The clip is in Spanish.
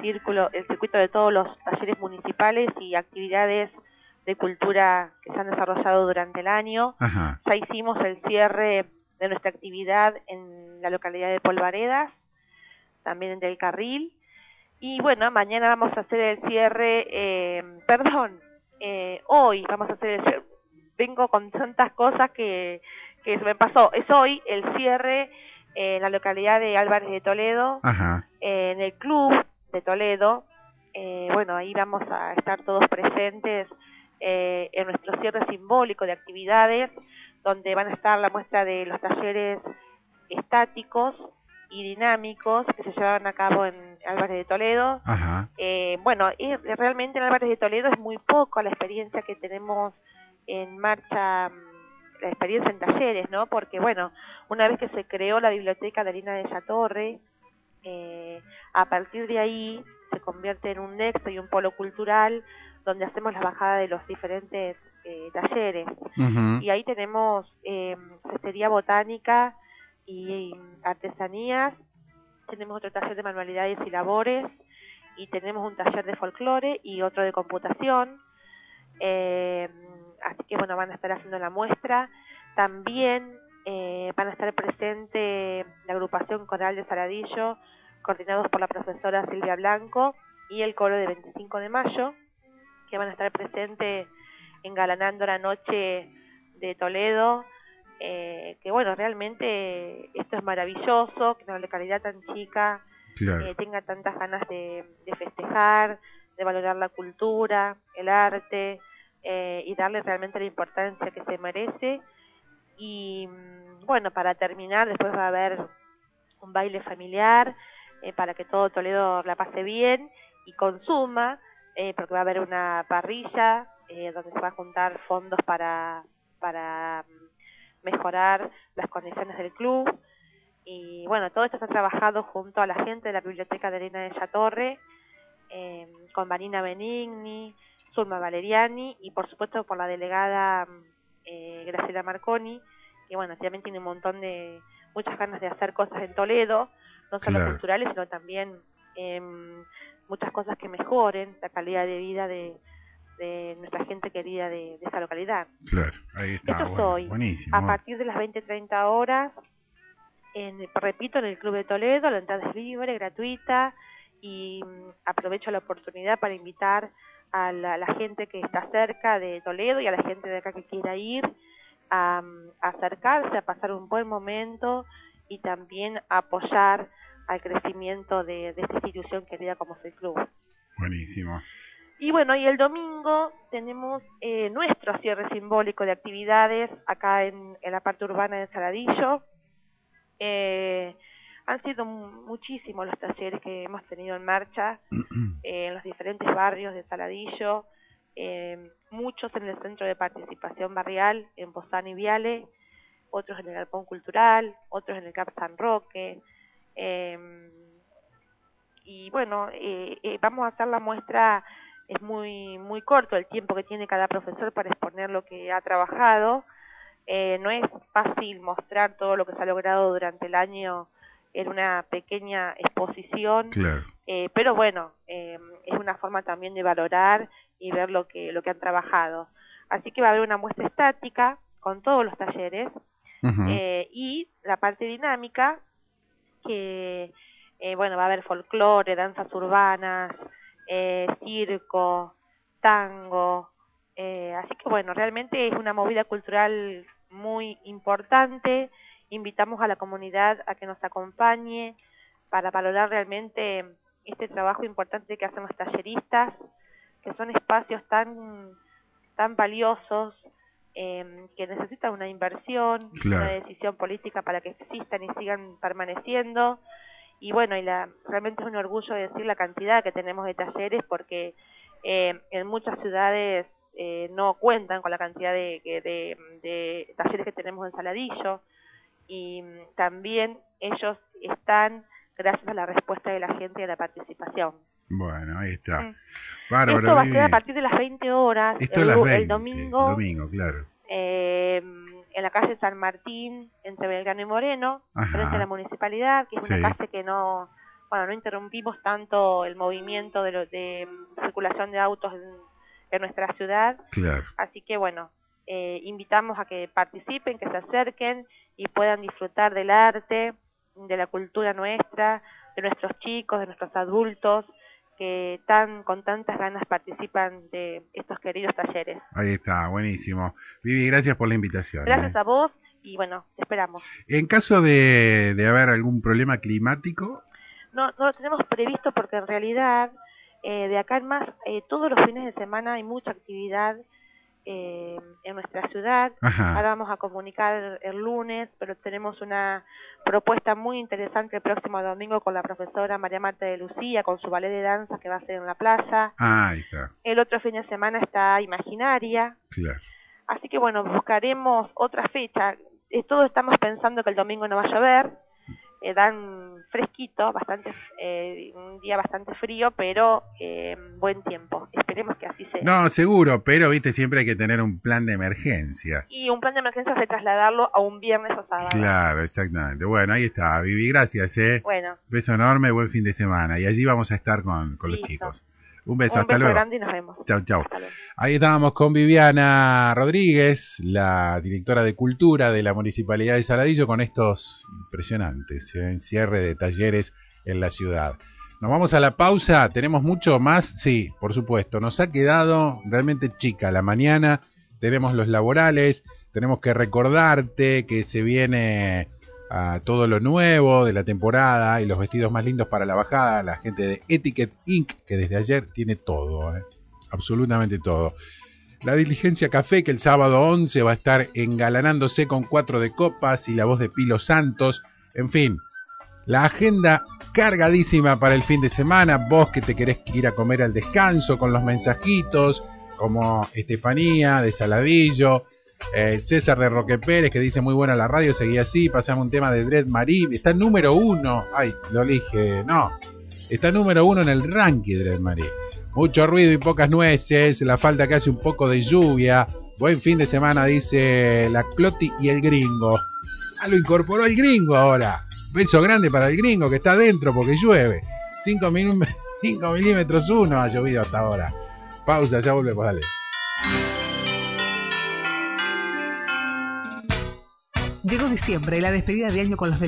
círculo, el circuito de todos los talleres municipales y actividades de cultura que se han desarrollado durante el año. Ya hicimos el cierre de nuestra actividad en la localidad de Polvaredas, también en Del Carril. Y bueno, mañana vamos a hacer el cierre, eh, perdón, eh, hoy vamos a hacer el cierre. Vengo con tantas cosas que, que se me pasó. Es hoy el cierre en la localidad de Álvarez de Toledo, en el club de Toledo. Eh, bueno, ahí vamos a estar todos presentes eh, en nuestro cierre simbólico de actividades, donde van a estar la muestra de los talleres estáticos y dinámicos que se llevan a cabo en Álvarez de Toledo. Eh, bueno, y realmente en Álvarez de Toledo es muy poco la experiencia que tenemos en marcha la experiencia en talleres, ¿no? Porque, bueno, una vez que se creó la biblioteca de Lina de la Torre, eh, a partir de ahí se convierte en un nexo y un polo cultural donde hacemos la bajada de los diferentes eh, talleres. Y ahí tenemos eh, cestería botánica y, artesanías, tenemos otro taller de manualidades y labores, y tenemos un taller de folclore y otro de computación. Eh, así que bueno, van a estar haciendo la muestra. También eh, van a estar presente la agrupación coral de Saladillo, coordinados por la profesora Silvia Blanco, y el coro de 25 de mayo, que van a estar presentes engalanando la noche de Toledo. Eh, que bueno, realmente esto es maravilloso, que una localidad tan chica eh, tenga tantas ganas de festejar, de valorar la cultura, el arte, eh, y darle realmente la importancia que se merece. Y mm, bueno, para terminar, después va a haber un baile familiar eh, para que todo Toledo la pase bien y consuma, eh, porque va a haber una parrilla donde se va a juntar fondos para, para mm, mejorar las condiciones del club. Y bueno, todo esto ha trabajado junto a la gente de la Biblioteca de Elena de la Torre, con Marina Benigni, Zulma Valeriani y por supuesto por la delegada eh, Graciela Marconi, que bueno, también tiene un montón de, muchas ganas de hacer cosas en Toledo, no solo culturales, sino también em, muchas cosas que mejoren la calidad de vida de, nuestra gente querida de, esa localidad. Claro, ahí está. Esto hoy, a partir de las 20-30 horas, en, repito, en el Club de Toledo, la entrada es libre, gratuita, y mm, aprovecho la oportunidad para invitar a la, gente que está cerca de Toledo y a la gente de acá que quiera ir a, acercarse, a pasar un buen momento y también apoyar al crecimiento de, esta institución querida como es el club. Buenísimo. Y bueno, y el domingo tenemos eh, nuestro cierre simbólico de actividades acá en, la parte urbana de Saladillo. Eh, han sido muchísimos los talleres que hemos tenido en marcha eh, en los diferentes barrios de Saladillo, eh, muchos en el Centro de Participación Barrial, en Bozán y Viale, otros en el Galpón Cultural, otros en el CAP San Roque. Em, y bueno, eh, vamos a hacer la muestra, es muy, muy corto el tiempo que tiene cada profesor para exponer lo que ha trabajado. no es fácil mostrar todo lo que se ha logrado durante el año en una pequeña exposición, eh, pero bueno, eh, es una forma también de valorar y ver lo que, lo que han trabajado. Así que va a haber una muestra estática con todos los talleres eh, y la parte dinámica que, bueno, va a haber folclore, danzas urbanas, circo, tango, así que bueno, realmente es una movida cultural muy importante invitamos a la comunidad a que nos acompañe para valorar realmente este trabajo importante que hacen los talleristas, que son espacios tan, tan valiosos, em, que necesitan una inversión, una decisión política para que existan y sigan permaneciendo. Y bueno, y la, realmente es un orgullo decir la cantidad que tenemos de talleres porque eh, en muchas ciudades eh, no cuentan con la cantidad de, de, de talleres que tenemos en Saladillo y mm, también ellos están gracias a la respuesta de la gente y a la participación. Bueno, ahí está. Mm. Esto va a ser a partir de las 20 horas, el, domingo, domingo claro. Eh, en la calle San Martín, entre Belgrano y Moreno, frente a la municipalidad, que es una calle que no, bueno, no interrumpimos tanto el movimiento de, lo, de circulación de autos en, nuestra ciudad. Claro. Así que bueno, eh, invitamos a que participen, que se acerquen y puedan disfrutar del arte, de la cultura nuestra, de nuestros chicos, de nuestros adultos que tan con tantas ganas participan de estos queridos talleres. Ahí está, buenísimo. Vivi, gracias por la invitación. Gracias ¿eh? a vos y bueno, esperamos. En caso de, de haber algún problema climático. No, no lo tenemos previsto porque en realidad eh, de acá en más, eh, todos los fines de semana hay mucha actividad eh, en nuestra ciudad. Ahora vamos a comunicar el lunes, pero tenemos una propuesta muy interesante el próximo domingo con la profesora María Marta de Lucía, con su ballet de danza que va a ser en la plaza. Ah, ahí está. El otro fin de semana está Imaginaria. Claro. Así que bueno, buscaremos otra fecha. Eh, todos estamos pensando que el domingo no va a llover eh, dan fresquito, bastante eh, un día bastante frío, pero eh, buen tiempo. Esperemos que así sea. No, seguro, pero viste, siempre hay que tener un plan de emergencia. Y un plan de emergencia es trasladarlo a un viernes o sábado. Claro, exactamente. Bueno, ahí está. Vivi, gracias. ¿eh? Bueno. Beso enorme, buen fin de semana. Y allí vamos a estar con, con los chicos. Un beso, hasta luego. grande y nos vemos. Chau, chau. Ahí estábamos con Viviana Rodríguez, la directora de Cultura de la Municipalidad de Saladillo, con estos impresionantes ¿eh? cierre de talleres en la ciudad. Nos vamos a la pausa, tenemos mucho más, sí, por supuesto, nos ha quedado realmente chica la mañana, tenemos los laborales, tenemos que recordarte que se viene a todo lo nuevo de la temporada y los vestidos más lindos para la bajada, la gente de Etiquette Inc., que desde ayer tiene todo, ¿eh? absolutamente todo. La diligencia café que el sábado 11 va a estar engalanándose con cuatro de copas y la voz de Pilo Santos, en fin, la agenda cargadísima para el fin de semana, vos que te querés ir a comer al descanso con los mensajitos, como Estefanía de Saladillo, eh, César de Roque Pérez, que dice muy buena la radio, seguía así, pasamos un tema de Dread Marie, está número uno, ay, lo dije, no, está número uno en el ranking Dread Marie. Mucho ruido y pocas nueces, la falta hace un poco de lluvia, buen fin de semana, dice la Cloti y el gringo. Ah, lo incorporó el gringo ahora. Beso grande para el gringo que está adentro porque llueve. 5 milímetros uno ha llovido hasta ahora. Pausa, ya volvemos, dale. Llegó diciembre, la despedida de año con los del